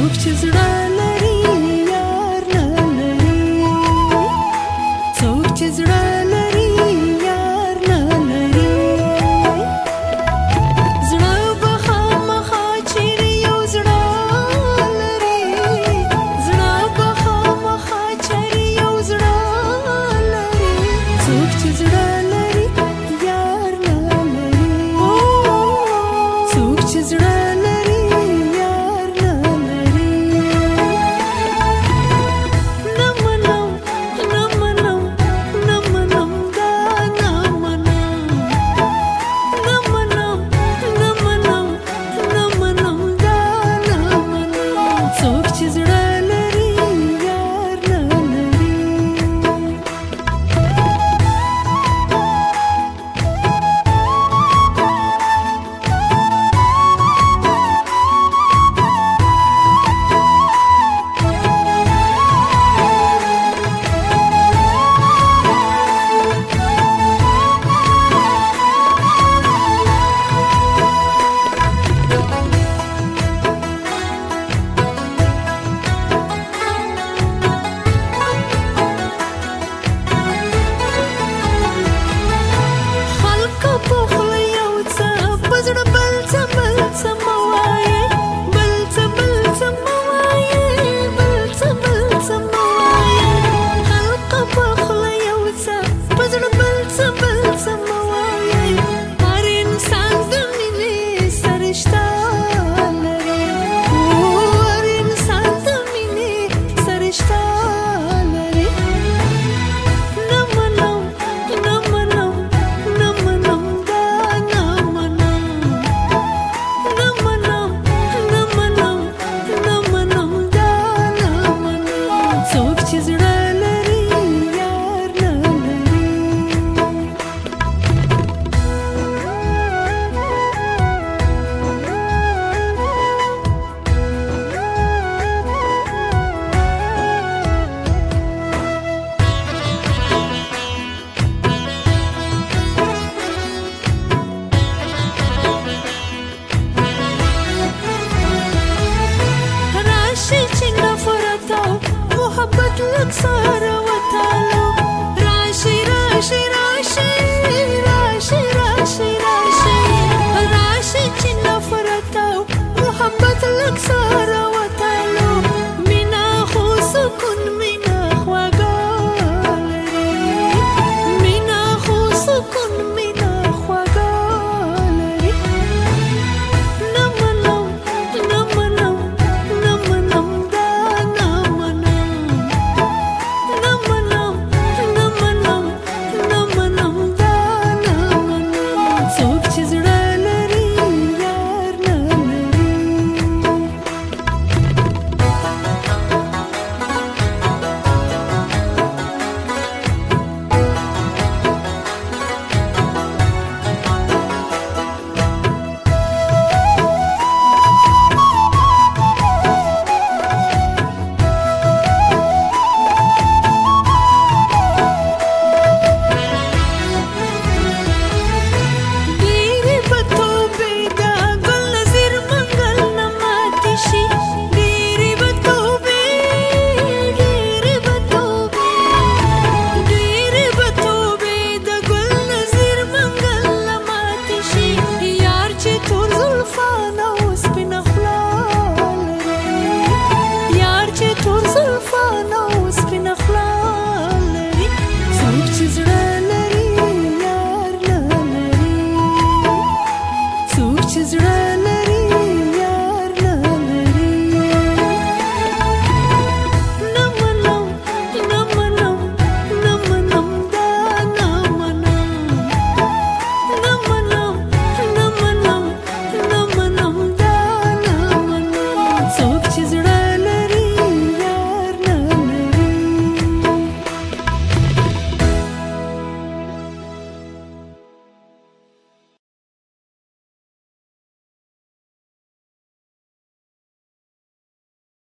Look to the right. Terlaksana